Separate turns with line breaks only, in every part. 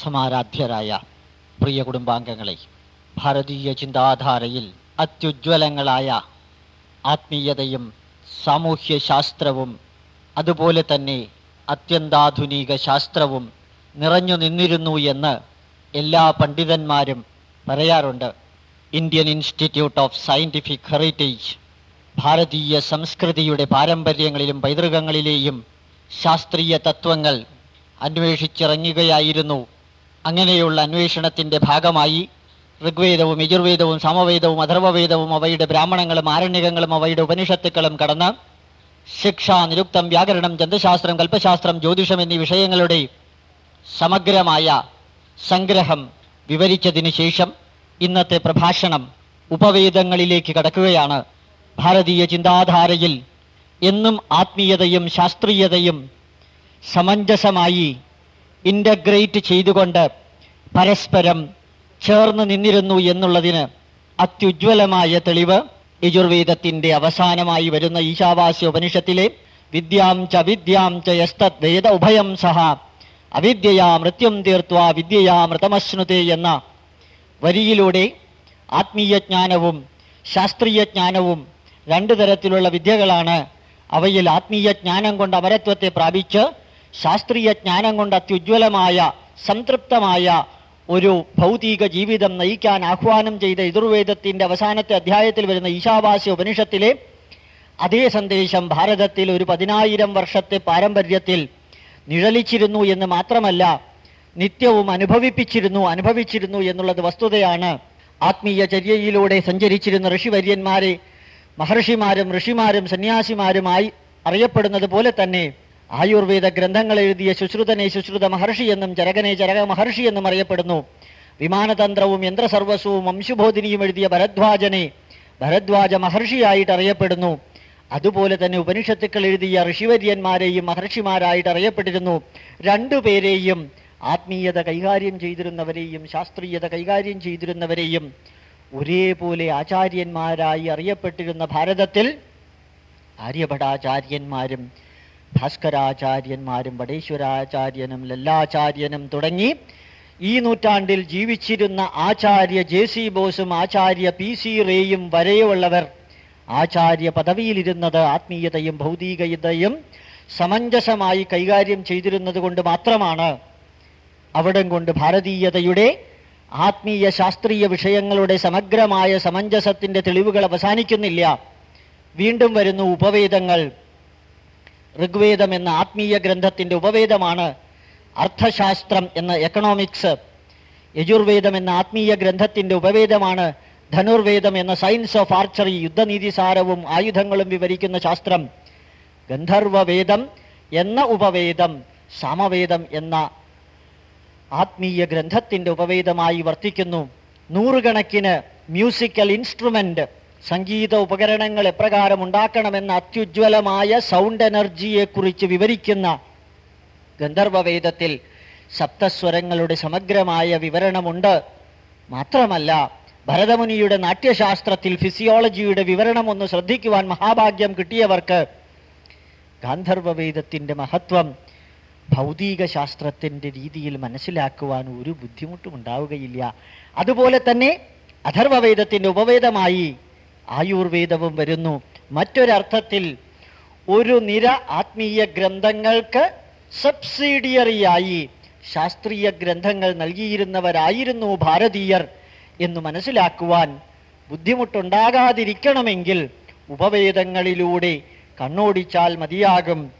സമാരാധ്യരായ പ്രിയ കുടുംബാംഗങ്ങളെ ഭാരതീയ ചിന്താധാരയിൽ അത്യുജ്വലങ്ങളായ ആത്മീയതയും സാമൂഹ്യ ശാസ്ത്രവും അതുപോലെ തന്നെ അത്യന്താധുനിക ശാസ്ത്രവും നിറഞ്ഞു നിന്നിരുന്നു എന്ന് എല്ലാ പണ്ഡിതന്മാരും പറയാറുണ്ട്. Indian institute of scientific heritage ഭാരതീയ സംസ്കൃതിയുടെ പാരമ്പര്യങ്ങളിലും പൈതൃകങ്ങളിലെയും ശാസ്ത്രീയ തത്വങ്ങൾ അന്വേഷിച്ചിറങ്ങുകയായിരുന്നു. അങ്ങനെയുള്ള അന്വേഷണത്തിന്റെ ഭാഗമായി ഋഗ്വേദവും യജുർവേദവും സമവേദവും അഥർവവേദവും അവയുടെ ബ്രാഹ്മണങ്ങളും ആരണ്യകങ്ങളും അവയുടെ ഉപനിഷത്തുക്കളും കടന്ന് ശിക്ഷ നിരുക്തം വ്യാകരണം ജന്തശാസ്ത്രം കൽപ്പശാസ്ത്രം ജ്യോതിഷം എന്നീ വിഷയങ്ങളുടെ സമഗ്രമായ സംഗ്രഹം വിവരിച്ചതിനു ശേഷം ഇന്നത്തെ പ്രഭാഷണം ഉപവേദങ്ങളിലേക്ക് കടക്കുകയാണ്. ഭാരതീയ ചിന്താധാരയിൽ എന്നും ആത്മീയതയും ശാസ്ത്രീയതയും സമഞ്ജസമായി ഇന്റഗ്രേറ്റ് ചെയ്തുകൊണ്ട് പരസ്പരം ചേർന്ന് നിന്നിരുന്നു എന്നുള്ളതിന് അത്യുജ്വലമായ തെളിവ് യജുർവേദത്തിന്റെ അവസാനമായി വരുന്ന ഈശാവാസ്യ ഉപനിഷത്തിലെ വിദ്യാം ച വിദ്യാം ച യസ്തത് വേദ ഉഭയം സഹ അവിദ്യയാ മൃത്യം തീർത്വാ വിദ്യയാ മൃതമശ്നുതേ എന്ന വരിയിലൂടെ ആത്മീയജ്ഞാനവും ശാസ്ത്രീയജ്ഞാനവും ശാസ്ത്രീയ ജ്ഞാനവും രണ്ടു തരത്തിലുള്ള വിദ്യകളാണ് അവയിൽ ആത്മീയജ്ഞാനം കൊണ്ട് അമരത്വത്തെ പ്രാപിച്ച് ശാസ്ത്രീയ ജ്ഞാനം കൊണ്ട് അത്യുജ്വലമായ സംതൃപ്തമായ ഒരു ഭൗതിക ജീവിതം നയിക്കാൻ ആഹ്വാനം ചെയ്ത യജുർവേദത്തിന്റെ അവസാനത്തെ അധ്യായത്തിൽ വരുന്ന ഈശാവാസ്യ ഉപനിഷത്തിലെ അതേ സന്ദേശം ഭാരതത്തിൽ ഒരു പതിനായിരം വർഷത്തെ പാരമ്പര്യത്തിൽ നിഴലിച്ചിരുന്നു എന്ന് മാത്രമല്ല നിത്യവും അനുഭവിപ്പിച്ചിരുന്നു അനുഭവിച്ചിരുന്നു എന്നുള്ളത് വസ്തുതയാണ്. ആത്മീയ ചര്യയിലൂടെ സഞ്ചരിച്ചിരുന്ന ഋഷിവര്യന്മാരെ മഹർഷിമാരും ഋഷിമാരും സന്യാസിമാരുമായി അറിയപ്പെടുന്നത് പോലെ തന്നെ ആയുർവേദ ഗ്രന്ഥങ്ങൾ എഴുതിയ ശുശ്രുതനെ ശുശ്രുത മഹർഷി എന്നും ചരകനെ ചരക മഹർഷി എന്നും അറിയപ്പെടുന്നു. വിമാനതന്ത്രവും യന്ത്രസർവസ്വവും വംശുബോധിനിയും എഴുതിയ ഭരദ്വാജനെ ഭരദ്വാജ മഹർഷിയായിട്ട് അറിയപ്പെടുന്നു. അതുപോലെ തന്നെ ഉപനിഷത്തുക്കൾ എഴുതിയ ഋഷിവര്യന്മാരെയും മഹർഷിമാരായിട്ട് അറിയപ്പെട്ടിരുന്നു. രണ്ടുപേരെയും ആത്മീയത കൈകാര്യം ചെയ്തിരുന്നവരെയും ശാസ്ത്രീയത കൈകാര്യം ചെയ്തിരുന്നവരെയും ഒരേപോലെ ആചാര്യന്മാരായി അറിയപ്പെട്ടിരുന്ന ഭാരതത്തിൽ ആര്യഭടാചാര്യന്മാരും ഭാസ്കരാചാര്യന്മാരും വടേശ്വരാചാര്യനും ലല്ലാചാര്യനും തുടങ്ങി ഈ നൂറ്റാണ്ടിൽ ജീവിച്ചിരുന്ന ആചാര്യ ജെ സി ബോസും ആചാര്യ പി സി റേയും വരെയുള്ളവർ ആചാര്യ പദവിയിലിരുന്നത് ആത്മീയതയും ഭൗതികതയും സമഞ്ജസമായി കൈകാര്യം ചെയ്തിരുന്നത് കൊണ്ട് മാത്രമാണ്. അവിടം കൊണ്ട് ഭാരതീയതയുടെ ആത്മീയ ശാസ്ത്രീയ വിഷയങ്ങളുടെ സമഗ്രമായ സമഞ്ജസത്തിന്റെ തെളിവുകൾ അവസാനിക്കുന്നില്ല. വീണ്ടും വരുന്നു ഉപവേദങ്ങൾ. ഋഗ്വേദം എന്ന ആത്മീയ ഗ്രന്ഥത്തിന്റെ ഉപവേദമാണ് അർത്ഥശാസ്ത്രം എന്ന എക്കണോമിക്സ് യജുർവേദം എന്ന ആത്മീയ ഗ്രന്ഥത്തിന്റെ ഉപവേദമാണ് ധനുർവേദം എന്ന സയൻസ് ഓഫ് ആർച്ചറി യുദ്ധനീതിസാരവും ആയുധങ്ങളും വിവരിക്കുന്ന ശാസ്ത്രം. ഗന്ധർവവേദം എന്ന ഉപവേദം സമവേദം എന്ന ആത്മീയ ഗ്രന്ഥത്തിന്റെ ഉപവേദമായി വർത്തിക്കുന്നു. നൂറുകണക്കിന് മ്യൂസിക്കൽ ഇൻസ്ട്രുമെന്റ് സംഗീത ഉപകരണങ്ങൾ എപ്രകാരം ഉണ്ടാക്കണമെന്ന അത്യുജ്വലമായ സൗണ്ട് എനർജിയെ കുറിച്ച് വിവരിക്കുന്ന ഗന്ധർവവേദത്തിൽ സപ്തസ്വരങ്ങളുടെ സമഗ്രമായ വിവരണമുണ്ട്. മാത്രമല്ല ഭരതമുനിയുടെ നാട്യശാസ്ത്രത്തിൽ ഫിസിയോളജിയുടെ വിവരണം ഒന്ന് ശ്രദ്ധിക്കുവാൻ മഹാഭാഗ്യം കിട്ടിയവർക്ക് ഗാന്ധർവവേദത്തിന്റെ മഹത്വം ഭൗതിക ശാസ്ത്രത്തിന്റെ രീതിയിൽ മനസ്സിലാക്കുവാൻ ഒരു ബുദ്ധിമുട്ടും ഉണ്ടാവുകയില്ല അതുപോലെ തന്നെ അഥർവവേദത്തിന്റെ ഉപവേദമായി ആയുർവേദവും വരുന്നു. മറ്റൊരർത്ഥത്തിൽ ഒരു നിര ആത്മീയ ഗ്രന്ഥങ്ങൾക്ക് സബ്സിഡിയറിയായി ശാസ്ത്രീയ ഗ്രന്ഥങ്ങൾ നൽകിയിരുന്നവരായിരുന്നു ഭാരതീയർ എന്ന് മനസ്സിലാക്കുവാൻ ബുദ്ധിമുട്ടുണ്ടാകാതിരിക്കണമെങ്കിൽ ഉപവേദങ്ങളിലൂടെ കണ്ണോടിച്ചാൽ മതിയാകും.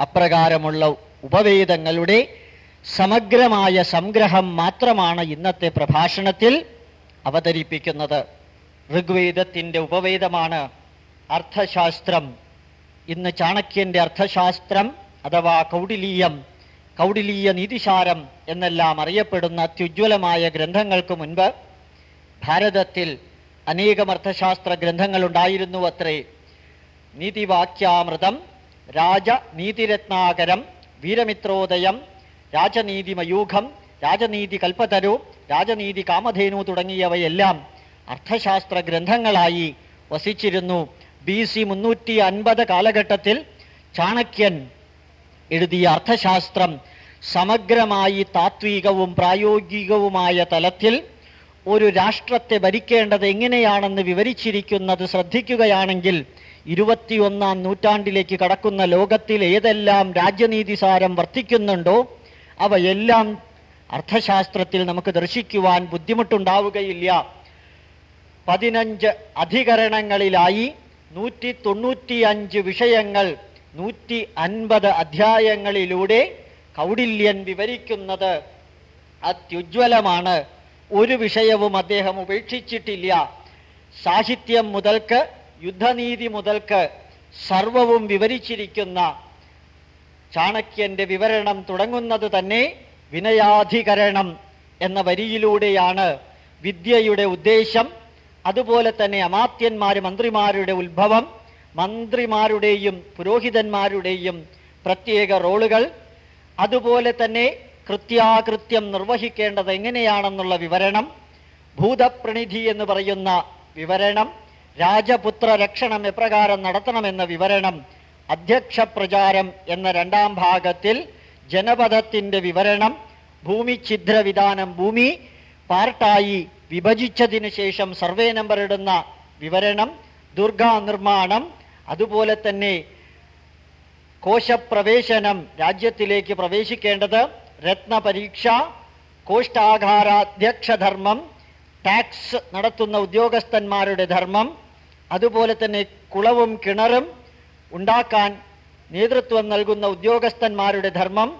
അപ്രകാരമുള്ള ഉപവേദങ്ങളുടെ സമഗ്രമായ സംഗ്രഹം മാത്രമാണ് ഇന്നത്തെ പ്രഭാഷണത്തിൽ അവതരിപ്പിക്കുന്നത്. ഋഗ്വേദത്തിന്റെ ഉപവേദമാണ് അർത്ഥശാസ്ത്രം. ഇന്ന് ചാണക്യന്റെ അർത്ഥശാസ്ത്രം അഥവാ കൗടിലീയം കൗടിലീയ നീതിശാരം എന്നെല്ലാം അറിയപ്പെടുന്ന അത്യുജ്വലമായ ഗ്രന്ഥങ്ങൾക്ക് മുൻപ് ഭാരതത്തിൽ അനേകം അർത്ഥശാസ്ത്ര ഗ്രന്ഥങ്ങൾ ഉണ്ടായിരുന്നു അത്രേ. നീതിവാക്യാമൃതം രാജനീതിരത്നാകരം വീരമിത്രോദയം രാജനീതി മയൂഖം രാജനീതി കൽപ്പതരു രാജനീതി കാമധേനു തുടങ്ങിയവയെല്ലാം അർത്ഥശാസ്ത്ര ഗ്രന്ഥങ്ങളായി വസിച്ചിരുന്നു. ബി സി മുന്നൂറ്റി അൻപത് കാലഘട്ടത്തിൽ ചാണക്യൻ എഴുതിയ അർത്ഥശാസ്ത്രം സമഗ്രമായി താത്വികവും പ്രായോഗികവുമായ തലത്തിൽ ഒരു രാഷ്ട്രത്തെ ഭരിക്കേണ്ടത് എങ്ങനെയാണെന്ന് വിവരിച്ചിരിക്കുന്നത് ശ്രദ്ധിക്കുകയാണെങ്കിൽ ഇരുപത്തിയൊന്നാം നൂറ്റാണ്ടിലേക്ക് കടക്കുന്ന ലോകത്തിൽ ഏതെല്ലാം രാജ്യനീതിസാരം വർത്തിക്കുന്നുണ്ടോ അവയെല്ലാം അർത്ഥശാസ്ത്രത്തിൽ നമുക്ക് ദർശിക്കുവാൻ ബുദ്ധിമുട്ടുണ്ടാവുകയില്ല. പതിനഞ്ച് അധികരണങ്ങളിലായി നൂറ്റി തൊണ്ണൂറ്റിയഞ്ച് വിഷയങ്ങൾ നൂറ്റി അൻപത് അധ്യായങ്ങളിലൂടെ കൗടില്യൻ വിവരിക്കുന്നത് അത്യുജ്വലമാണ്. ഒരു വിഷയവും അദ്ദേഹം ഉപേക്ഷിച്ചിട്ടില്ല. സാഹിത്യം മുതൽക്ക് യുദ്ധനീതി മുതൽക്ക് സർവവും വിവരിച്ചിരിക്കുന്ന ചാണക്യന്റെ വിവരണം തുടങ്ങുന്നത് തന്നെ വിനയാധികരണം എന്ന വരിയിലൂടെയാണ് വിദ്യയുടെ ഉദ്ദേശം അതുപോലെ തന്നെ അമാത്യന്മാര് മന്ത്രിമാരുടെ ഉത്ഭവം മന്ത്രിമാരുടെയും പുരോഹിതന്മാരുടെയും പ്രത്യേക റോളുകൾ അതുപോലെ തന്നെ കൃത്യാകൃത്യം നിർവഹിക്കേണ്ടത് എങ്ങനെയാണെന്നുള്ള വിവരണം ഭൂതപ്രണിധി എന്ന് പറയുന്ന വിവരണം രാജപുത്ര രക്ഷണം എപ്രകാരം നടത്തണമെന്ന വിവരണം അധ്യക്ഷ പ്രചാരം എന്ന രണ്ടാം ഭാഗത്തിൽ ജനപദത്തിന്റെ വിവരണം ഭൂമി ഛിദ്രവിധാനം ഭൂമി പാർട്ടായി വിഭജിച്ചതിന് ശേഷം സർവേ നമ്പർ ഇടുന്ന വിവരണം ദുർഗാ നിർമ്മാണം അതുപോലെ തന്നെ കോശപ്രവേശനം രാജ്യത്തിലേക്ക് പ്രവേശിക്കേണ്ടത് രത്നപരീക്ഷ കോഷ്ടാഘാരാധ്യക്ഷധർമ്മം ടാക്സ് നടത്തുന്ന ഉദ്യോഗസ്ഥന്മാരുടെ ധർമ്മം അതുപോലെ തന്നെ കുളവും കിണറും ഉണ്ടാക്കാൻ നേതൃത്വം നൽകുന്ന ഉദ്യോഗസ്ഥന്മാരുടെ ധർമ്മം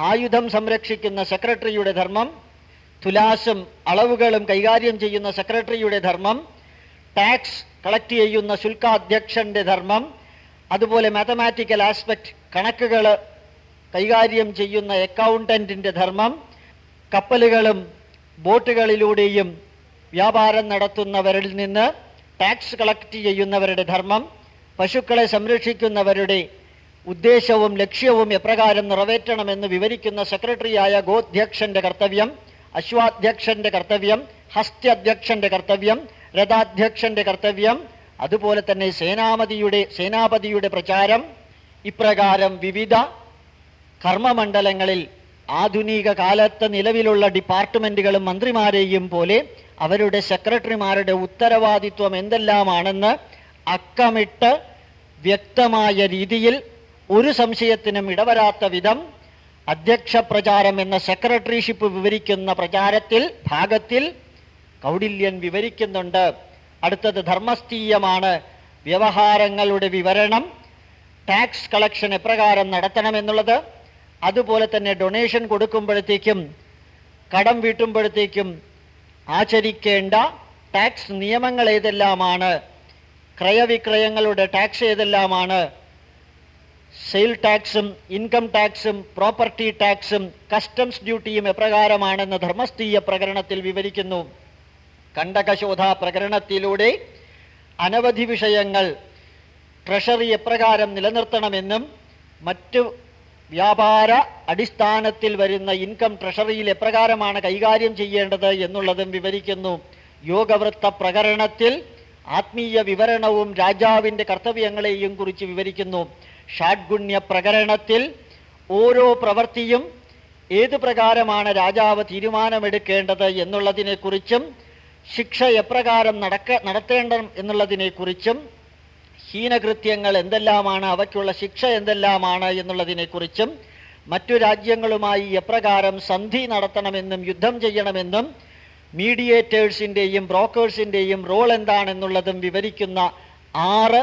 ആയുധം സംരക്ഷിക്കുന്ന സെക്രട്ടറിയുടെ ധർമ്മം തുലാസും അളവുകളും കൈകാര്യം ചെയ്യുന്ന സെക്രട്ടറിയുടെ ധർമ്മം ടാക്സ് കളക്ട് ചെയ്യുന്ന ശുൽക്കാധ്യക്ഷന്റെ ധർമ്മം അതുപോലെ മാത്തമാറ്റിക്കൽ ആസ്പെക്ട് കണക്കുകൾ കൈകാര്യം ചെയ്യുന്ന അക്കൗണ്ടന്റിന്റെ ധർമ്മം കപ്പലുകളും ബോട്ടുകളിലൂടെയും വ്യാപാരം നടത്തുന്നവരിൽ നിന്ന് ടാക്സ് കളക്ട് ചെയ്യുന്നവരുടെ ധർമ്മം പശുക്കളെ സംരക്ഷിക്കുന്നവരുടെ ഉദ്ദേശവും ലക്ഷ്യവും എപ്രകാരം നിറവേറ്റണമെന്ന് വിവരിക്കുന്ന സെക്രട്ടറിയായ ഗോധ്യക്ഷന്റെ കർത്തവ്യം അശ്വാധ്യക്ഷന്റെ കർത്തവ്യം ഹസ്ത്യധ്യക്ഷന്റെ കർത്തവ്യം രഥാധ്യക്ഷന്റെ കർത്തവ്യം അതുപോലെ തന്നെ സേനാപതിയുടെ സേനാപതിയുടെ പ്രചാരം ഇപ്രകാരം വിവിധ കർമ്മമണ്ഡലങ്ങളിൽ ആധുനിക കാലത്ത് നിലവിലുള്ള ഡിപ്പാർട്ട്മെന്റുകളും മന്ത്രിമാരെയും പോലെ അവരുടെ സെക്രട്ടറിമാരുടെ ഉത്തരവാദിത്വം എന്തെല്ലാമാണെന്ന് അക്കമിട്ട് വ്യക്തമായ രീതിയിൽ ഒരു സംശയത്തിനും ഇടവരാത്ത വിധം അധ്യക്ഷ പ്രചാരം എന്ന സെക്രട്ടറിഷിപ്പ് വിവരിക്കുന്ന പ്രചാരത്തിൽ ഭാഗത്തിൽ കൗടില്യൻ വിവരിക്കുന്നുണ്ട്. അടുത്തത് ധർമ്മസ്ഥീയമാണ്. വ്യവഹാരങ്ങളുടെ വിവരണം ടാക്സ് കളക്ഷൻ എപ്രകാരം നടത്തണമെന്നുള്ളത്. അതുപോലെ തന്നെ ഡൊണേഷൻ കൊടുക്കുമ്പോഴത്തേക്കും കടം വീട്ടുമ്പോഴത്തേക്കും ആചരിക്കേണ്ട ടാക്സ് നിയമങ്ങൾ ഏതെല്ലാമാണ്? ക്രയവിക്രയങ്ങളുടെ ടാക്സ് ഏതെല്ലാമാണ്? സെയിൽ ടാക്സും ഇൻകം ടാക്സും പ്രോപ്പർട്ടി ടാക്സും കസ്റ്റംസ് ഡ്യൂട്ടിയും എപ്രകാരമാണെന്ന് ധർമ്മസ്ഥീയ പ്രകരണത്തിൽ വിവരിക്കുന്നു. കണ്ടകശോധ പ്രകരണത്തിലൂടെ അനവധി വിഷയങ്ങൾ ട്രഷറി എപ്രകാരം നിലനിർത്തണമെന്നും മറ്റു വ്യാപാര അടിസ്ഥാനത്തിൽ വരുന്ന ഇൻകം ട്രഷറിയിൽ എപ്രകാരമാണ് കൈകാര്യം ചെയ്യേണ്ടത് എന്നുള്ളതും വിവരിക്കുന്നു. യോഗവൃത്ത പ്രകരണത്തിൽ ആത്മീയ വിവരണവും രാജാവിന്റെ കർത്തവ്യങ്ങളെയും കുറിച്ച് വിവരിക്കുന്നു. ഷാഡ്ഗുണ്യ പ്രകരണത്തിൽ ഓരോ പ്രവൃത്തിയും ഏത് പ്രകാരമാണ് രാജാവ് തീരുമാനമെടുക്കേണ്ടത് എന്നുള്ളതിനെക്കുറിച്ചും ശിക്ഷ എപ്രകാരം നടക്ക നടത്തേണ്ട എന്നുള്ളതിനെക്കുറിച്ചും ഹീനകൃത്യങ്ങൾ എന്തെല്ലാമാണ് അവയ്ക്കുള്ള ശിക്ഷ എന്തെല്ലാമാണ് എന്നുള്ളതിനെക്കുറിച്ചും മറ്റു രാജ്യങ്ങളുമായി എപ്രകാരം സന്ധി നടത്തണമെന്നും യുദ്ധം ചെയ്യണമെന്നും മീഡിയേറ്റേഴ്സിന്റെയും ബ്രോക്കേഴ്സിന്റെയും റോൾ എന്താണെന്നുള്ളതും വിവരിക്കുന്ന ആറ്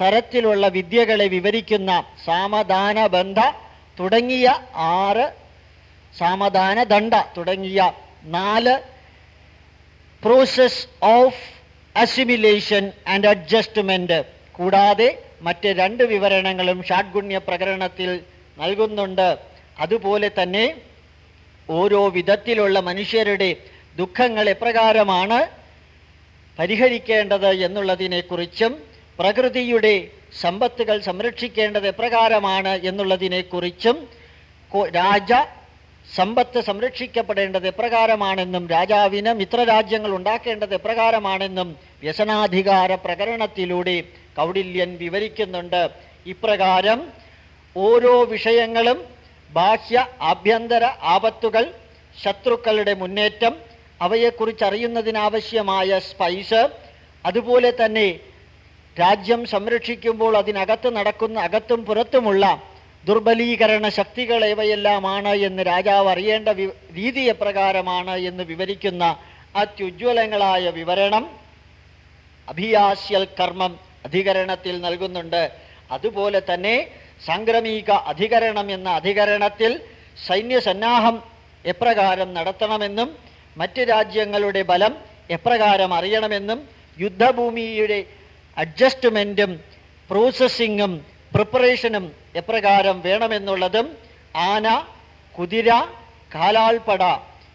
തരത്തിലുള്ള വിദ്യകളെ വിവരിക്കുന്ന സാമദാന ബന്ധ തുടങ്ങിയ ആറ് സാമദാന ദണ്ഡ തുടങ്ങിയ നാല് process of assimilation and adjustment കൂടാതെ മറ്റ് രണ്ട് വിവരണങ്ങളും ഷാഡ്ഗുണ്യ പ്രകരണത്തിൽ നൽകുന്നുണ്ട്. അതുപോലെ തന്നെ ഓരോ വിധത്തിലുള്ള മനുഷ്യരുടെ ദുഃഖങ്ങൾ എപ്രകാരമാണ് പരിഹരിക്കേണ്ടത് എന്നുള്ളതിനെക്കുറിച്ചും പ്രകൃതിയുടെ സമ്പത്തുകൾ സംരക്ഷിക്കേണ്ടത് എപ്രകാരമാണ് എന്നുള്ളതിനെക്കുറിച്ചും കുറിച്ചും രാജ സമ്പത്ത് സംരക്ഷിക്കപ്പെടേണ്ടത് എപ്രകാരമാണെന്നും രാജാവിന് മിത്രരാജ്യങ്ങൾ ഉണ്ടാക്കേണ്ടത് എപ്രകാരമാണെന്നും വ്യസനാധികാര പ്രകരണത്തിലൂടെ കൗടില്യൻ വിവരിക്കുന്നുണ്ട്. ഇപ്രകാരം ഓരോ വിഷയങ്ങളും ബാഹ്യ ആഭ്യന്തര ആപത്തുകൾ ശത്രുക്കളുടെ മുന്നേറ്റം അവയെക്കുറിച്ച് അറിയുന്നതിനാവശ്യമായ സ്പൈസ് അതുപോലെ തന്നെ രാജ്യം സംരക്ഷിക്കുമ്പോൾ അതിനകത്ത് നടക്കുന്ന അകത്തും പുറത്തുമുള്ള ദുർബലീകരണ ശക്തികൾ ഏവയെല്ലാമാണ് എന്ന് രാജാവ് അറിയേണ്ട രീതി എപ്രകാരമാണ് എന്ന് വിവരിക്കുന്ന അത്യുജ്വലങ്ങളായ വിവരണം അഭിയാസ്യൽ കർമ്മം അധികരണത്തിൽ നൽകുന്നുണ്ട്. അതുപോലെ തന്നെ സാംക്രമിക അധികരണം എന്ന അധികരണത്തിൽ സൈന്യസന്നാഹം എപ്രകാരം നടത്തണമെന്നും മറ്റ് രാജ്യങ്ങളുടെ ബലം എപ്രകാരം അറിയണമെന്നും യുദ്ധഭൂമിയുടെ അഡ്ജസ്റ്റ്മെന്റും പ്രോസസ്സിങ്ങും പ്രിപ്പറേഷനും എപ്രകാരം വേണമെന്നുള്ളതും ആന കുതിര കാലാൾപ്പട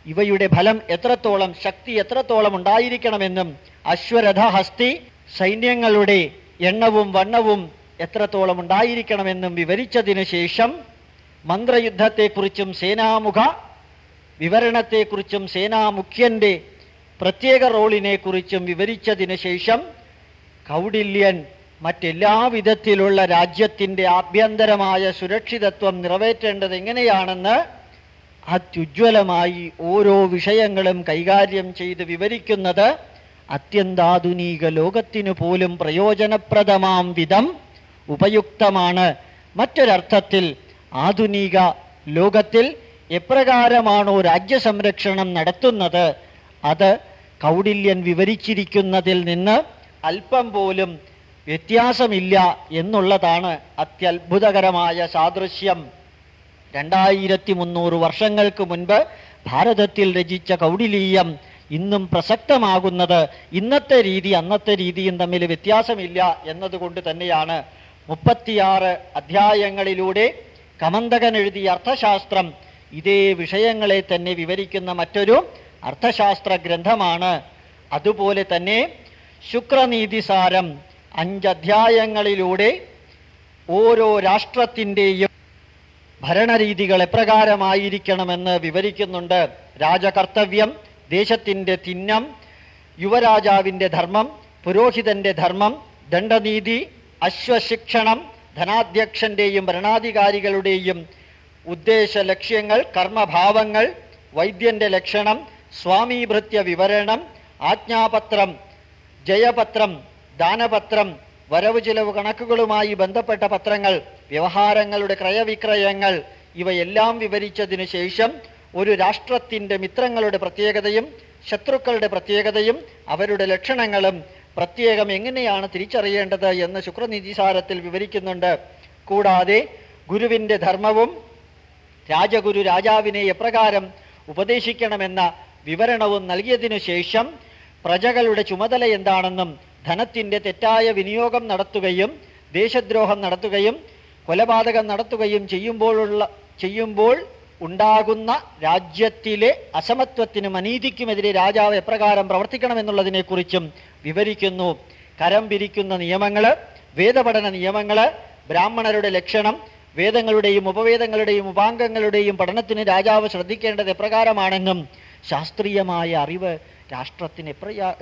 ഇവയുടെ ഫലം എത്രത്തോളം ശക്തി എത്രത്തോളം ഉണ്ടായിരിക്കണമെന്നും അശ്വരഥ ഹസ്തി സൈന്യങ്ങളുടെ എണ്ണവും വണ്ണവും എത്രത്തോളം ഉണ്ടായിരിക്കണമെന്നും വിവരിച്ചതിനു ശേഷം മന്ത്രയുദ്ധത്തെക്കുറിച്ചും സേനാമുഖ വിവരണത്തെക്കുറിച്ചും സേനാമുഖ്യന്റെ പ്രത്യേക റോളിനെ കുറിച്ചും വിവരിച്ചതിന് ശേഷം കൗടില്യൻ മറ്റെല്ലാ വിധത്തിലുള്ള രാജ്യത്തിന്റെ ആഭ്യന്തരമായ സുരക്ഷിതത്വം നിറവേറ്റേണ്ടത് എങ്ങനെയാണെന്ന് അത്യുജ്വലമായി ഓരോ വിഷയങ്ങളും കൈകാര്യം ചെയ്ത് വിവരിക്കുന്നത് അത്യന്താധുനിക ലോകത്തിനു പോലും പ്രയോജനപ്രദമാം വിധം ഉപയുക്തമാണ്. മറ്റൊരർത്ഥത്തിൽ ആധുനിക ലോകത്തിൽ എപ്രകാരമാണോ രാജ്യസംരക്ഷണം നടത്തുന്നത്? അത് കൗടില്യൻ വിവരിച്ചിരിക്കുന്നതിൽ നിന്ന് അല്പം പോലും വ്യത്യാസമില്ല എന്നുള്ളതാണ് അത്യത്ഭുതകരമായ സാദൃശ്യം. രണ്ടായിരത്തി മുന്നൂറ് വർഷങ്ങൾക്ക് മുൻപ് ഭാരതത്തിൽ രചിച്ച കൗടിലീയം ഇന്നും പ്രസക്തമാകുന്നത് ഇന്നത്തെ രീതി അന്നത്തെ രീതിയും തമ്മിൽ വ്യത്യാസമില്ല എന്നതുകൊണ്ട് തന്നെയാണ്. മുപ്പത്തിയാറ് അധ്യായങ്ങളിലൂടെ കമന്തകൻ എഴുതിയ അർത്ഥശാസ്ത്രം ഇതേ വിഷയങ്ങളെ തന്നെ വിവരിക്കുന്ന മറ്റൊരു അർത്ഥശാസ്ത്ര ഗ്രന്ഥമാണ്. അതുപോലെ തന്നെ ശുക്രനീതിസാരം അഞ്ചധ്യായങ്ങളിലൂടെ ഓരോ രാഷ്ട്രത്തിന്റെയും ഭരണരീതികൾ എപ്രകാരമായിരിക്കണമെന്ന് വിവരിക്കുന്നുണ്ട്. രാജകർത്തവ്യം ദേശത്തിന്റെ തിന്നം യുവരാജാവിന്റെ ധർമ്മം പുരോഹിതന്റെ ധർമ്മം ദണ്ഡനീതി അശ്വശിക്ഷണം ധനാധ്യക്ഷന്റെയും ഭരണാധികാരികളുടെയും ഉദ്ദേശ ലക്ഷ്യങ്ങൾ കർമ്മഭാവങ്ങൾ വൈദ്യന്റെ ലക്ഷണം സ്വാമീഭൃത്യ വിവരണം ആജ്ഞാപത്രം ജയപത്രം ദാനപത്രം വരവ് ചിലവ് കണക്കുകളുമായി ബന്ധപ്പെട്ട പത്രങ്ങൾ വ്യവഹാരങ്ങളുടെ ക്രയവിക്രയങ്ങൾ ഇവയെല്ലാം വിവരിച്ചതിനു ശേഷം ഒരു രാഷ്ട്രത്തിന്റെ മിത്രങ്ങളുടെ പ്രത്യേകതയും ശത്രുക്കളുടെ പ്രത്യേകതയും അവരുടെ ലക്ഷണങ്ങളും പ്രത്യേകം എങ്ങനെയാണ് തിരിച്ചറിയേണ്ടത് എന്ന് ശുക്രനിധിസാരത്തിൽ വിവരിക്കുന്നുണ്ട്. കൂടാതെ ഗുരുവിന്റെ ധർമ്മവും രാജഗുരു രാജാവിനെ എപ്രകാരം ഉപദേശിക്കണമെന്ന വിവരണവും നൽകിയതിനു ശേഷം പ്രജകളുടെ ചുമതല എന്താണെന്നും ധനത്തിന്റെ തെറ്റായ വിനിയോഗം നടത്തുകയും ദേശദ്രോഹം നടത്തുകയും കൊലപാതകം നടത്തുകയും ചെയ്യുമ്പോഴുള്ള ചെയ്യുമ്പോൾ ഉണ്ടാകുന്ന രാജ്യത്തിലെ അസമത്വത്തിനും അനീതിക്കുമെതിരെ രാജാവ് എപ്രകാരം പ്രവർത്തിക്കണമെന്നുള്ളതിനെക്കുറിച്ചും വിവരിക്കുന്നു. കരം പിരിക്കുന്ന നിയമങ്ങൾ വേദപഠന നിയമങ്ങൾ ബ്രാഹ്മണരുടെ ലക്ഷണം വേദങ്ങളുടെയും ഉപവേദങ്ങളുടെയും ഉപാംഗങ്ങളുടെയും പഠനത്തിന് രാജാവ് ശ്രദ്ധിക്കേണ്ടത് എപ്രകാരമാണെന്നും ശാസ്ത്രീയമായ അറിവ് രാഷ്ട്രത്തിന്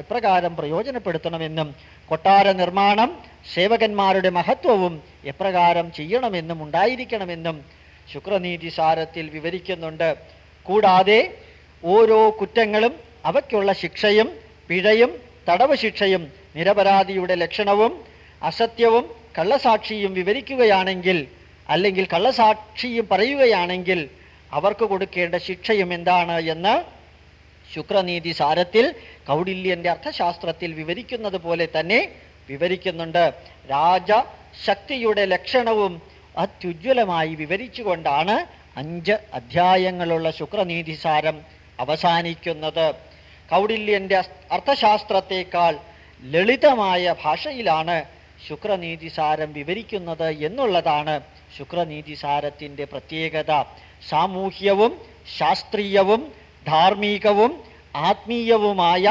എപ്രകാരം പ്രയോജനപ്പെടുത്തണമെന്നും കൊട്ടാര നിർമ്മാണം സേവകന്മാരുടെ മഹത്വവും എപ്രകാരം ചെയ്യണമെന്നും ഉണ്ടായിരിക്കണമെന്നും ശുക്രനീതി സാരത്തിൽ വിവരിക്കുന്നുണ്ട്. കൂടാതെ ഓരോ കുറ്റങ്ങളും അവയ്ക്കുള്ള ശിക്ഷയും പിഴയും തടവ് ശിക്ഷയും നിരപരാധിയുടെ ലക്ഷണവും അസത്യവും കള്ളസാക്ഷിയും വിവരിക്കുകയാണെങ്കിൽ അല്ലെങ്കിൽ കള്ളസാക്ഷിയും പറയുകയാണെങ്കിൽ അവർക്ക് കൊടുക്കേണ്ട ശിക്ഷയും എന്താണ് എന്ന് ശുക്രനീതി സാരത്തിൽ കൗടില്യന്റെ അർത്ഥശാസ്ത്രത്തിൽ വിവരിക്കുന്നത് പോലെ തന്നെ വിവരിക്കുന്നുണ്ട്. രാജശക്തിയുടെ ലക്ഷണവും അത്യുജ്വലമായി വിവരിച്ചുകൊണ്ടാണ് അഞ്ച് അധ്യായങ്ങളുള്ള ശുക്രനീതി സാരം അവസാനിക്കുന്നത്. കൗടില്യന്റെ അർത്ഥശാസ്ത്രത്തെക്കാൾ ലളിതമായ ഭാഷയിലാണ് ശുക്രനീതി സാരം വിവരിക്കുന്നത് എന്നുള്ളതാണ് ശുക്രനീതി സാരത്തിന്റെ പ്രത്യേകത. സാമൂഹ്യവും ശാസ്ത്രീയവും ധാർമ്മികവും ആത്മീയവുമായ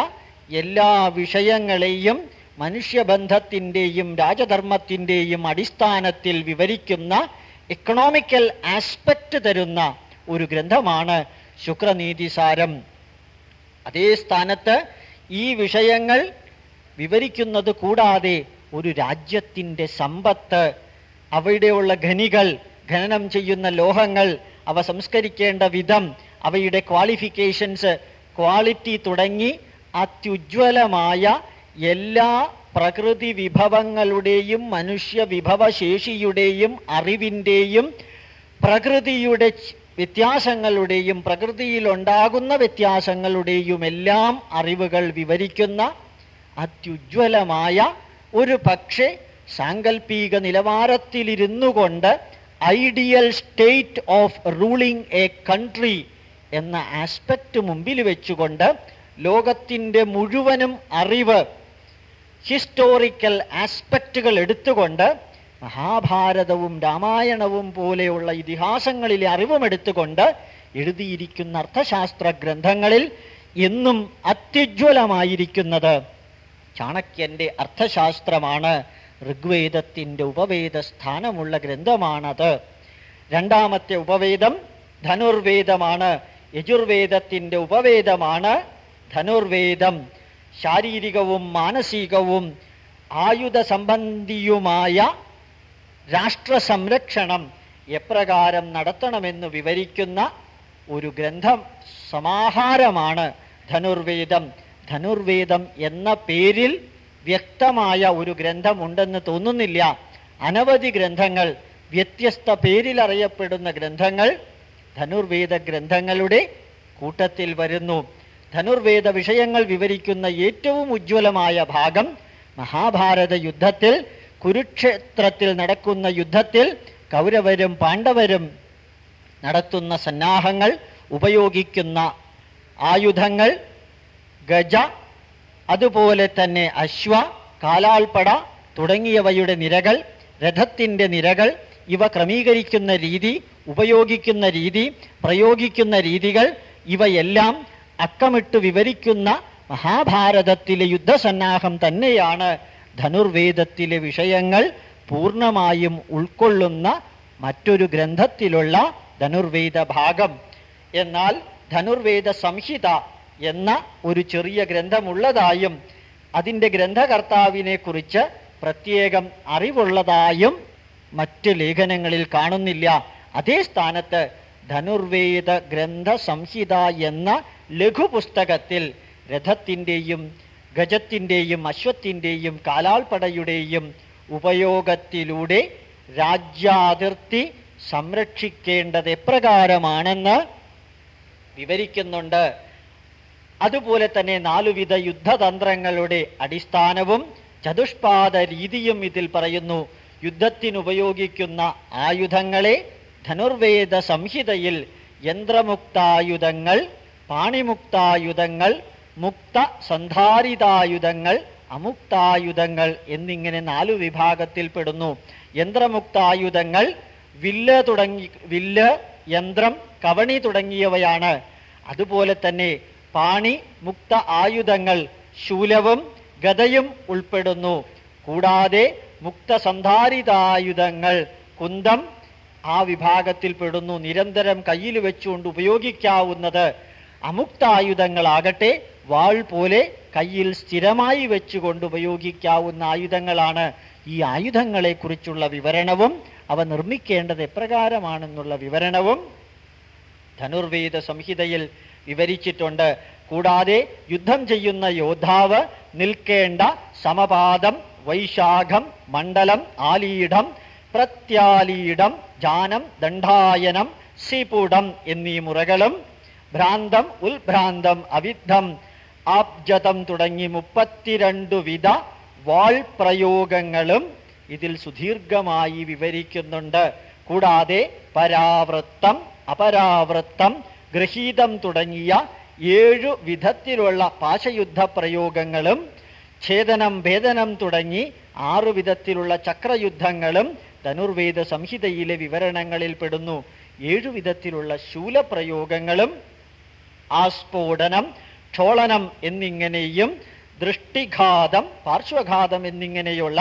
എല്ലാ വിഷയങ്ങളെയും മനുഷ്യബന്ധത്തിന്റെയും രാജധർമ്മത്തിന്റെയും അടിസ്ഥാനത്തിൽ വിവരിക്കുന്ന എക്കണോമിക്കൽ ആസ്പെക്റ്റ് തരുന്ന ഒരു ഗ്രന്ഥമാണ് ശുക്രനീതിസാരം. അതേ സ്ഥാനത്ത് ഈ വിഷയങ്ങൾ വിവരിക്കുന്നത് കൂടാതെ ഒരു രാജ്യത്തിന്റെ സമ്പത്ത് അവിടെയുള്ള ഖനികൾ ഖനനം ചെയ്യുന്ന ലോഹങ്ങൾ അവ സംസ്കരിക്കേണ്ട വിധം അവയുടെ ക്വാളിഫിക്കേഷൻസ് ക്വാളിറ്റി തുടങ്ങി അത്യുജ്വലമായ എല്ലാ പ്രകൃതി വിഭവങ്ങളുടെയും മനുഷ്യ വിഭവശേഷിയുടെയും അറിവിന്റെയും പ്രകൃതിയുടെ വ്യത്യാസങ്ങളുടെയും പ്രകൃതിയിലുണ്ടാകുന്ന വ്യത്യാസങ്ങളുടെയും എല്ലാം അറിവുകൾ വിവരിക്കുന്ന അത്യുജ്വലമായ ഒരു പക്ഷേ സാങ്കല്പിക നിലവാരത്തിലിരുന്നു കൊണ്ട് ideal state of ruling a country എന്ന ആസ്പെക്റ്റ് മുമ്പിൽ വെച്ചുകൊണ്ട് ലോകത്തിന്റെ മുഴുവനും അറിവ് ഹിസ്റ്റോറിക്കൽ ആസ്പെക്റ്റുകൾ എടുത്തുകൊണ്ട് മഹാഭാരതവും രാമായണവും പോലെയുള്ള ഇതിഹാസങ്ങളിലെ അറിവും എടുത്തുകൊണ്ട് എഴുതിയിരിക്കുന്ന അർത്ഥശാസ്ത്ര ഗ്രന്ഥങ്ങളിൽ എന്നും അത്യുജ്വലമായിരിക്കുന്നത് ചാണക്യന്റെ അർത്ഥശാസ്ത്രമാണ്. ഋഗ്വേദത്തിന്റെ ഉപവേദ സ്ഥാനമുള്ള ഗ്രന്ഥമാണത്. രണ്ടാമത്തെ ഉപവേദം ധനുർവേദമാണ്. യജുർവേദത്തിന്റെ ഉപവേദമാണ് ധനുർവേദം. ശാരീരികവും മാനസികവും ആയുധ സംബന്ധിയുമായ രാഷ്ട്ര സംരക്ഷണം എപ്രകാരം നടത്തണമെന്ന് വിവരിക്കുന്ന ഒരു ഗ്രന്ഥം സമാഹാരമാണ് ധനുർവേദം. ധനുർവേദം എന്ന പേരിൽ വ്യക്തമായ ഒരു ഗ്രന്ഥമുണ്ടെന്ന് തോന്നുന്നില്ല. അനവധി ഗ്രന്ഥങ്ങൾ വ്യത്യസ്ത പേരിലറിയപ്പെടുന്ന ഗ്രന്ഥങ്ങൾ ധനുർവേദ ഗ്രന്ഥങ്ങളുടെ കൂട്ടത്തിൽ വരുന്നു. ധനുർവേദ വിഷയങ്ങൾ വിവരിക്കുന്ന ഏറ്റവും ഉജ്ജ്വലമായ ഭാഗം മഹാഭാരത യുദ്ധത്തിൽ കുരുക്ഷേത്രത്തിൽ നടക്കുന്ന യുദ്ധത്തിൽ കൗരവരും പാണ്ഡവരും നടത്തുന്ന സന്നാഹങ്ങൾ ഉപയോഗിക്കുന്ന ആയുധങ്ങൾ ഗജ അതുപോലെ തന്നെ അശ്വ കാലാൾപ്പട തുടങ്ങിയവയുടെ നിരകൾ രഥത്തിന്റെ നിരകൾ ഇവ ക്രമീകരിക്കുന്ന രീതി ഉപയോഗിക്കുന്ന രീതി പ്രയോഗിക്കുന്ന രീതികൾ ഇവയെല്ലാം അക്കമിട്ട് വിവരിക്കുന്ന മഹാഭാരതത്തിലെ യുദ്ധസന്നാഹം തന്നെയാണ് ധനുർവേദത്തിലെ വിഷയങ്ങൾ പൂർണമായും ഉൾക്കൊള്ളുന്ന മറ്റൊരു ഗ്രന്ഥത്തിലുള്ള ധനുർവേദ ഭാഗം. എന്നാൽ ധനുർവേദ സംഹിത എന്ന ഒരു ചെറിയ ഗ്രന്ഥമുള്ളതായും അതിന്റെ ഗ്രന്ഥകർത്താവിനെ കുറിച്ച് പ്രത്യേകം അറിവുള്ളതായും മറ്റ് ലേഖനങ്ങളിൽ കാണുന്നില്ല. അതേ സ്ഥാനത്ത് ധനുർവേദ ഗ്രന്ഥ സംഹിത എന്ന ലഘുപുസ്തകത്തിൽ രഥത്തിന്റെയും ഗജത്തിന്റെയും അശ്വത്തിന്റെയും കാലാൾപ്പടയുടെയും ഉപയോഗത്തിലൂടെ രാജ്യാതിർത്തി സംരക്ഷിക്കേണ്ടത് എപ്രകാരമാണെന്ന് വിവരിക്കുന്നുണ്ട്. അതുപോലെ തന്നെ നാലുവിധ യുദ്ധതന്ത്രങ്ങളുടെ അടിസ്ഥാനവും ചതുഷ്പാദ രീതിയും ഇതിൽ പറയുന്നു. യുദ്ധത്തിനുപയോഗിക്കുന്ന ആയുധങ്ങളെ ധനുർവേദ സംഹിതയിൽ യന്ത്രമുക്തായുധങ്ങൾ പാണിമുക്തായുധങ്ങൾ മുക്ത സന്ധാരിതായുധങ്ങൾ അമുക്തായുധങ്ങൾ എന്നിങ്ങനെ നാലു വിഭാഗത്തിൽപ്പെടുന്നു യന്ത്രമുക്തായുധങ്ങൾ വില്ല് തുടങ്ങി വില്ല് യന്ത്രം കവണി തുടങ്ങിയവയാണ്. അതുപോലെ തന്നെ പാണി മുക്ത ആയുധങ്ങൾ ശൂലവും ഗതയും ഉൾപ്പെടുന്നു. കൂടാതെ മുക്തസന്ധാരിതായുധങ്ങൾ കുന്തം ആ വിഭാഗത്തിൽ പെടുന്നു. നിരന്തരം കയ്യിൽ വെച്ചുകൊണ്ട് ഉപയോഗിക്കാവുന്നത് അമുക്തായുധങ്ങളാകട്ടെ വാൾ പോലെ കയ്യിൽ സ്ഥിരമായി വെച്ചുകൊണ്ട് ഉപയോഗിക്കാവുന്ന ആയുധങ്ങളാണ് ഈ ആയുധങ്ങളെ കുറിച്ചുള്ള വിവരണവും അവ നിർമ്മിക്കേണ്ടത് എപ്രകാരമാണെന്നുള്ള വിവരണവും ധനുർവേദ സംഹിതയിൽ വിവരിച്ചിട്ടുണ്ട്. കൂടാതെ യുദ്ധം ചെയ്യുന്ന യോദ്ധാവ് നിൽക്കേണ്ട സമപാദം വൈശാഖം മണ്ഡലം ആലീഢം പ്രത്യാലീഢം ജാനം ദണ്ഡായനം സിപുടം എന്നീ മുറകളും ഭ്രാന്തം ഉൽഭ്രാന്തം അവിദ്ധം ആബ്ജതം തുടങ്ങി മുപ്പത്തിരണ്ടു വിധ വാൾ പ്രയോഗങ്ങളും ഇതിൽ സുദീർഘമായി വിവരിക്കുന്നുണ്ട്. കൂടാതെ പരാവൃത്തം അപരാവൃത്തം ഗൃഹീതം തുടങ്ങിയ ഏഴു വിധത്തിലുള്ള പാശയുദ്ധ പ്രയോഗങ്ങളും ഛേദനം ഭേദനം തുടങ്ങി ആറു വിധത്തിലുള്ള ചക്രയുദ്ധങ്ങളും ധനുർവേദ സംഹിതയിലെ വിവരണങ്ങളിൽ പെടുന്നു. ഏഴു വിധത്തിലുള്ള ശൂലപ്രയോഗങ്ങളും ആസ്ഫോടനം ക്ഷോളനം എന്നിങ്ങനെയും ദൃഷ്ടിഘാതം പാർശ്വഘാതം എന്നിങ്ങനെയുള്ള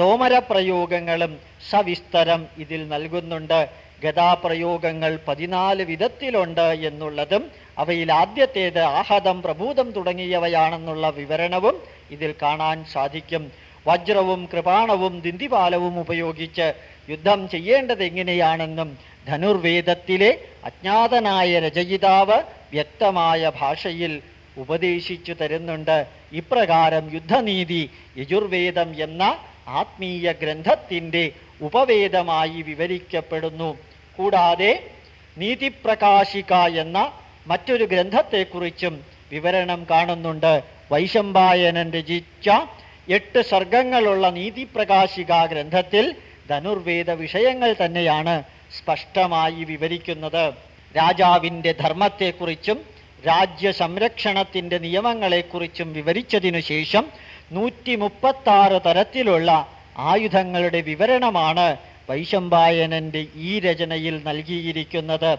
തോമരപ്രയോഗങ്ങളും സവിസ്തരം ഇതിൽ നൽകുന്നുണ്ട്. ഗതാപ്രയോഗങ്ങൾ പതിനാല് വിധത്തിലുണ്ട് എന്നുള്ളതും അവയിൽ ആദ്യത്തേത് ആഹതം പ്രഭൂതം തുടങ്ങിയവയാണെന്നുള്ള വിവരണവും ഇതിൽ കാണാൻ സാധിക്കും. വജ്രവും കൃപാണവും ദിന്തിപാലവും ഉപയോഗിച്ച് യുദ്ധം ചെയ്യേണ്ടത് എങ്ങനെയാണെന്നും ധനുർവേദത്തിലെ അജ്ഞാതനായ രചയിതാവ് വ്യക്തമായ ഭാഷയിൽ ഉപദേശിച്ചു തരുന്നുണ്ട്. ഇപ്രകാരം യുദ്ധനീതി യജുർവേദം എന്ന ആത്മീയ ഗ്രന്ഥത്തിന്റെ ഉപവേദമായി വിവരിക്കപ്പെടുന്നു. കൂടാതെ നീതിപ്രകാശിക എന്ന മറ്റൊരു ഗ്രന്ഥത്തെക്കുറിച്ചും വിവരണം കാണുന്നുണ്ട്. വൈശമ്പായനൻ രചിച്ച എട്ട് സർഗങ്ങളുള്ള നീതിപ്രകാശിക ഗ്രന്ഥത്തിൽ ധനുർവേദ വിഷയങ്ങൾ തന്നെയാണ് സ്പഷ്ടമായി വിവരിക്കുന്നത്. രാജാവിന്റെ ധർമ്മത്തെക്കുറിച്ചും രാജ്യ സംരക്ഷണത്തിന്റെ നിയമങ്ങളെക്കുറിച്ചും വിവരിച്ചതിനു ശേഷം നൂറ്റി മുപ്പത്താറ് തരത്തിലുള്ള ആയുധങ്ങളുടെ വിവരണമാണ് വൈശമ്പായനന്റെ ഈ രചനയിൽ നൽകിയിരിക്കുന്നത്.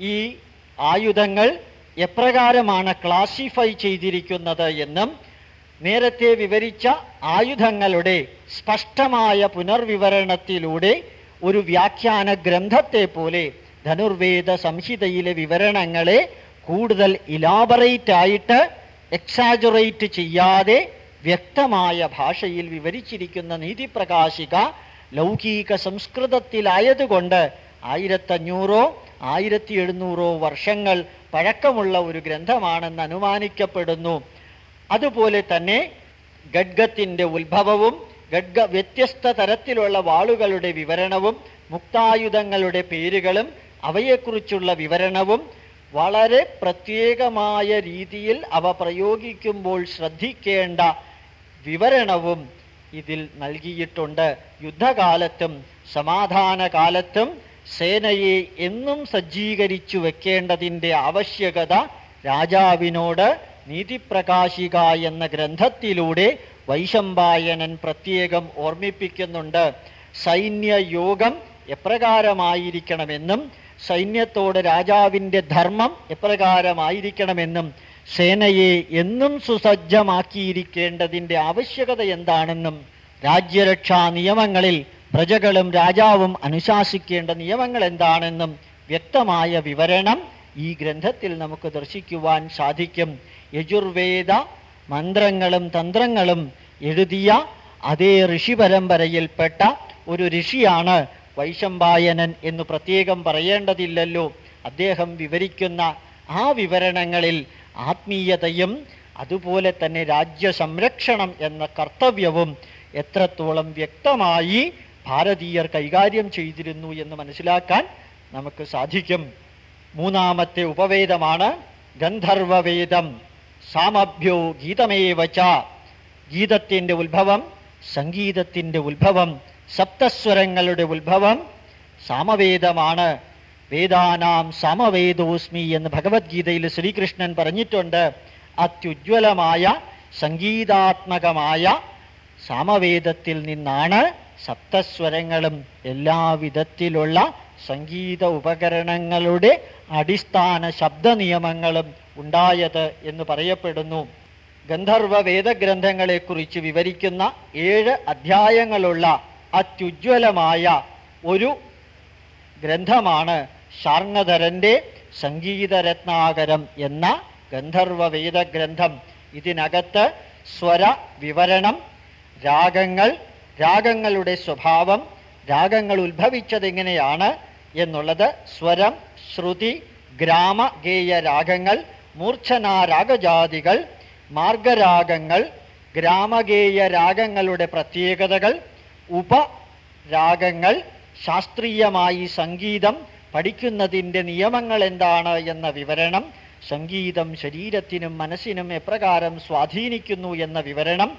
ഈ ആയുധങ്ങൾ എപ്രകാരമാണ് ക്ലാസിഫൈ ചെയ്തിരിക്കുന്നത് എന്നും നേരത്തെ വിവരിച്ച ആയുധങ്ങളുടെ സ്പഷ്ടമായ പുനർവിവരണത്തിലൂടെ ഒരു വ്യാഖ്യാന ഗ്രന്ഥത്തെ പോലെ ധനുർവേദ സംഹിതയിലെ വിവരണങ്ങളെ കൂടുതൽ ഇലാബറേറ്റ് ആയിട്ട് എക്സാജുറേറ്റ് ചെയ്യാതെ വ്യക്തമായ ഭാഷയിൽ വിവരിച്ചിരിക്കുന്ന നീതിപ്രകാശിക ലൗകിക സംസ്കൃതത്തിലായതുകൊണ്ട് ആയിരത്തഞ്ഞൂറോ ആയിരത്തി എഴുന്നൂറോ വർഷങ്ങൾ പഴക്കമുള്ള ഒരു ഗ്രന്ഥമാണെന്ന് അനുമാനിക്കപ്പെടുന്നു. അതുപോലെ തന്നെ ഗഡ്ഗത്തിന്റെ ഉത്ഭവവും ഗഡ്ഗ വ്യത്യസ്ത തരത്തിലുള്ള വാളുകളുടെ വിവരണവും മുക്തായുധങ്ങളുടെ പേരുകളും അവയെക്കുറിച്ചുള്ള വിവരണവും വളരെ പ്രത്യേകമായ രീതിയിൽ അവ പ്രയോഗിക്കുമ്പോൾ ശ്രദ്ധിക്കേണ്ട വിവരണവും ഇതിൽ നൽകിയിട്ടുണ്ട്. യുദ്ധകാലത്തും സമാധാന കാലത്തും സേനയെ എന്നും സജ്ജീകരിച്ചു വെക്കേണ്ടതിന്റെ ആവശ്യകത രാജാവിനോട് നീതിപ്രകാശിക എന്ന ഗ്രന്ഥത്തിലൂടെ വൈശമ്പായനൻ പ്രത്യേകം ഓർമ്മിപ്പിക്കുന്നുണ്ട്. സൈന്യയോഗം എപ്രകാരമായിരിക്കണമെന്നും സൈന്യത്തോട് രാജാവിന്റെ ധർമ്മം എപ്രകാരമായിരിക്കണമെന്നും സേനയെ എന്നും സുസജ്ജമാക്കിയിരിക്കേണ്ടതിന്റെ ആവശ്യകത എന്താണെന്നും രാജ്യരക്ഷാ നിയമങ്ങളിൽ പ്രജകളും രാജാവും അനുശാസിക്കേണ്ട നിയമങ്ങൾ എന്താണെന്നും വ്യക്തമായ വിവരണം ഈ ഗ്രന്ഥത്തിൽ നമുക്ക് ദർശിക്കുവാൻ സാധിക്കും. യജുർവേദ മന്ത്രങ്ങളും തന്ത്രങ്ങളും എഴുതിയ അതേ ഋഷി പരമ്പരയിൽപ്പെട്ട ഒരു ഋഷിയാണ് വൈശമ്പായനൻ എന്ന് പ്രത്യേകം പറയേണ്ടതില്ലല്ലോ. അദ്ദേഹം വിവരിക്കുന്ന ആ വിവരണങ്ങളിൽ ആത്മീയതയും അതുപോലെ തന്നെ രാജ്യ സംരക്ഷണം എന്ന കർത്തവ്യവും എത്രത്തോളം വ്യക്തമായി ഭാരതീയർ കൈകാര്യം ചെയ്തിരുന്നു എന്ന് മനസ്സിലാക്കാൻ നമുക്ക് സാധിക്കും. മൂന്നാമത്തെ ഉപവേദമാണ് ഗന്ധർവവേദം. സാമഭ്യോ ഗീതമേവച്ച ഗീതത്തിന്റെ ഉത്ഭവം സംഗീതത്തിന്റെ ഉത്ഭവം സപ്തസ്വരങ്ങളുടെ ഉത്ഭവം സാമവേദമാണ്. വേദാനാം സാമവേദോസ്മി എന്ന് ഭഗവത്ഗീതയിൽ ശ്രീകൃഷ്ണൻ പറഞ്ഞിട്ടുണ്ട്. അത്യുജ്വലമായ സംഗീതാത്മകമായ സാമവേദത്തിൽ നിന്നാണ് സപ്തസ്വരങ്ങളും എല്ലാവിധത്തിലുള്ള സംഗീത ഉപകരണങ്ങളുടെ അടിസ്ഥാന ശബ്ദ നിയമങ്ങളും ഉണ്ടായത് എന്ന് പറയപ്പെടുന്നു. ഗന്ധർവ വേദഗ്രന്ഥങ്ങളെക്കുറിച്ച് വിവരിക്കുന്ന ഏഴ് അധ്യായങ്ങളുള്ള അത്യുജ്വലമായ ഒരു ഗ്രന്ഥമാണ് ശാർങ്ങധരന്റെ സംഗീതരത്നാകരം എന്ന ഗന്ധർവ വേദഗ്രന്ഥം. ഇതിനകത്ത് സ്വര വിവരണം രാഗങ്ങൾ രാഗങ്ങളുടെ സ്വഭാവം രാഗങ്ങൾ ഉത്ഭവിച്ചതെങ്ങനെയാണ് എന്നുള്ളത് സ്വരം ശ്രുതി ഗ്രാമഗേയ രാഗങ്ങൾ മൂർച്ഛനാരാഗജാതികൾ മാർഗരാഗങ്ങൾ ഗ്രാമഗേയ രാഗങ്ങളുടെ പ്രത്യേകതകൾ ഉപരാഗങ്ങൾ ശാസ്ത്രീയമായി സംഗീതം പഠിക്കുന്നതിന്റെ നിയമങ്ങൾ എന്താണ് എന്ന വിവരണം സംഗീതം ശരീരത്തിനും മനസ്സിനും എപ്രകാരം സ്വാധീനിക്കുന്നു എന്ന വിവരണം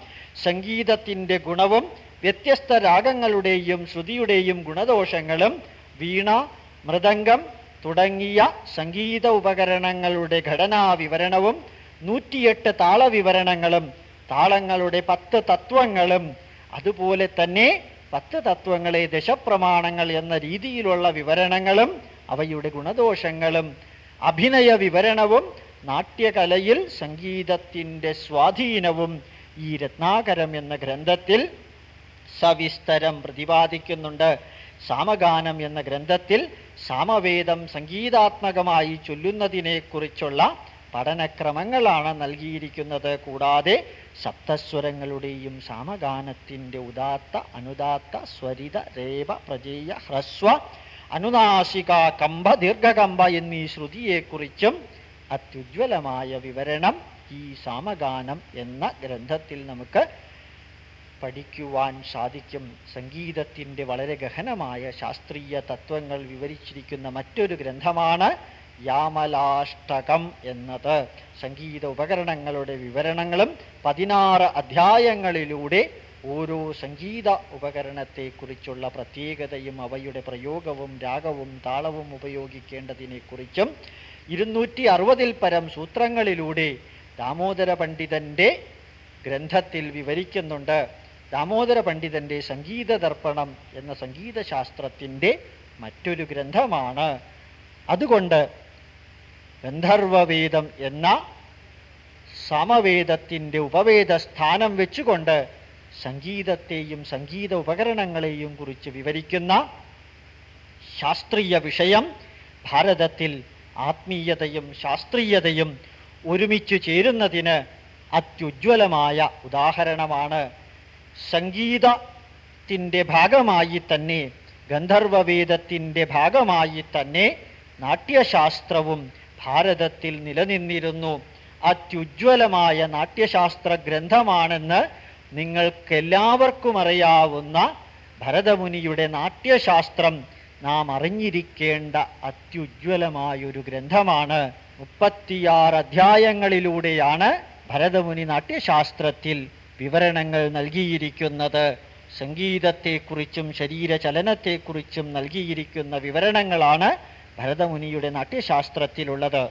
സംഗീതത്തിന്റെ ഗുണവും വ്യത്യസ്ത രാഗങ്ങളുടെയും ശ്രുതിയുടെയും ഗുണദോഷങ്ങളും വീണ മൃദംഗം തുടങ്ങിയ സംഗീത ഉപകരണങ്ങളുടെ ഘടനാ വിവരണവും നൂറ്റിയെട്ട് താളവിവരണങ്ങളും താളങ്ങളുടെ പത്ത് തത്വങ്ങളും അതുപോലെ തന്നെ പത്ത് തത്വങ്ങളെ ദശപ്രമാണങ്ങൾ എന്ന രീതിയിലുള്ള വിവരണങ്ങളും അവയുടെ ഗുണദോഷങ്ങളും അഭിനയ വിവരണവും നാട്യകലയിൽ സംഗീതത്തിന്റെ സ്വാധീനവും ഈ രത്നാകരം എന്ന ഗ്രന്ഥത്തിൽ സവിസ്തരം പ്രതിപാദിക്കുന്നുണ്ട്. സാമഗാനം എന്ന ഗ്രന്ഥത്തിൽ സാമവേദം സംഗീതാത്മകമായി ചൊല്ലുന്നതിനെക്കുറിച്ചുള്ള പഠനക്രമങ്ങളാണ് നൽകിയിരിക്കുന്നത്. കൂടാതെ സപ്തസ്വരങ്ങളുടെയും സാമഗാനത്തിന്റെ ഉദാത്ത അനുദാത്ത സ്വരിത രേവ പ്രജേയ ഹ്രസ്വ അനുനാശിക കമ്പ ദീർഘകമ്പ എന്നീ ശ്രുതിയെക്കുറിച്ചും അത്യുജ്വലമായ വിവരണം ഈ സാമഗാനം എന്ന ഗ്രന്ഥത്തിൽ നമുക്ക് പഠിക്കുവാൻ സാധിക്കും. സംഗീതത്തിന്റെ വളരെ ഗഹനമായ ശാസ്ത്രീയ തത്വങ്ങൾ വിവരിച്ചിരിക്കുന്ന മറ്റൊരു ഗ്രന്ഥമാണ് യാമലാഷ്ടകം എന്നത്. സംഗീത ഉപകരണങ്ങളുടെ വിവരണങ്ങളും പതിനാറ് അധ്യായങ്ങളിലൂടെ ഓരോ സംഗീത ഉപകരണത്തെക്കുറിച്ചുള്ള പ്രത്യേകതയും അവയുടെ പ്രയോഗവും രാഗവും താളവും ഉപയോഗിക്കേണ്ടതിനെക്കുറിച്ചും ഇരുന്നൂറ്റി അറുപതിൽ പരം സൂത്രങ്ങളിലൂടെ ദാമോദര പണ്ഡിതന്റെ ഗ്രന്ഥത്തിൽ വിവരിക്കുന്നുണ്ട്. ദാമോദര പണ്ഡിതന്റെ സംഗീത ദർപ്പണം എന്ന സംഗീതശാസ്ത്രത്തിന്റെ മറ്റൊരു ഗ്രന്ഥമാണ്. അതുകൊണ്ട് ഗന്ധർവവേദം എന്ന സമവേദത്തിന്റെ ഉപവേദ സ്ഥാനം വെച്ചുകൊണ്ട് സംഗീതത്തെയും സംഗീത ഉപകരണങ്ങളെയും കുറിച്ച് വിവരിക്കുന്ന ശാസ്ത്രീയ വിഷയം ഭാരതത്തിൽ ആത്മീയതയും ശാസ്ത്രീയതയും ഒരുമിച്ചു ചേരുന്നതിന് അത്യുജ്വലമായ ഉദാഹരണമാണ്. സംഗീതത്തിന്റെ ഭാഗമായി തന്നെ ഗന്ധർവവേദത്തിന്റെ ഭാഗമായി തന്നെ നാട്യശാസ്ത്രവും ഭാരതത്തിൽ നിലനിന്നിരുന്നു. അത്യുജ്വലമായ നാട്യശാസ്ത്ര ഗ്രന്ഥമാണെന്ന് നിങ്ങൾക്കെല്ലാവർക്കും അറിയാവുന്ന ഭരതമുനിയുടെ നാട്യശാസ്ത്രം നാം അറിഞ്ഞിരിക്കേണ്ട അത്യുജ്വലമായൊരു ഗ്രന്ഥമാണ്. മുപ്പത്തിയാറ് അധ്യായങ്ങളിലൂടെയാണ് ഭരതമുനി നാട്യശാസ്ത്രത്തിൽ വിവരണങ്ങൾ നൽകിയിരിക്കുന്നത് സംഗീതത്തെക്കുറിച്ചും ശരീരചലനത്തെക്കുറിച്ചും നൽകിയിരിക്കുന്ന വിവരണങ്ങളാണ് ഭരതമുനിയുടെ നാട്യശാസ്ത്രത്തിലുള്ളത്.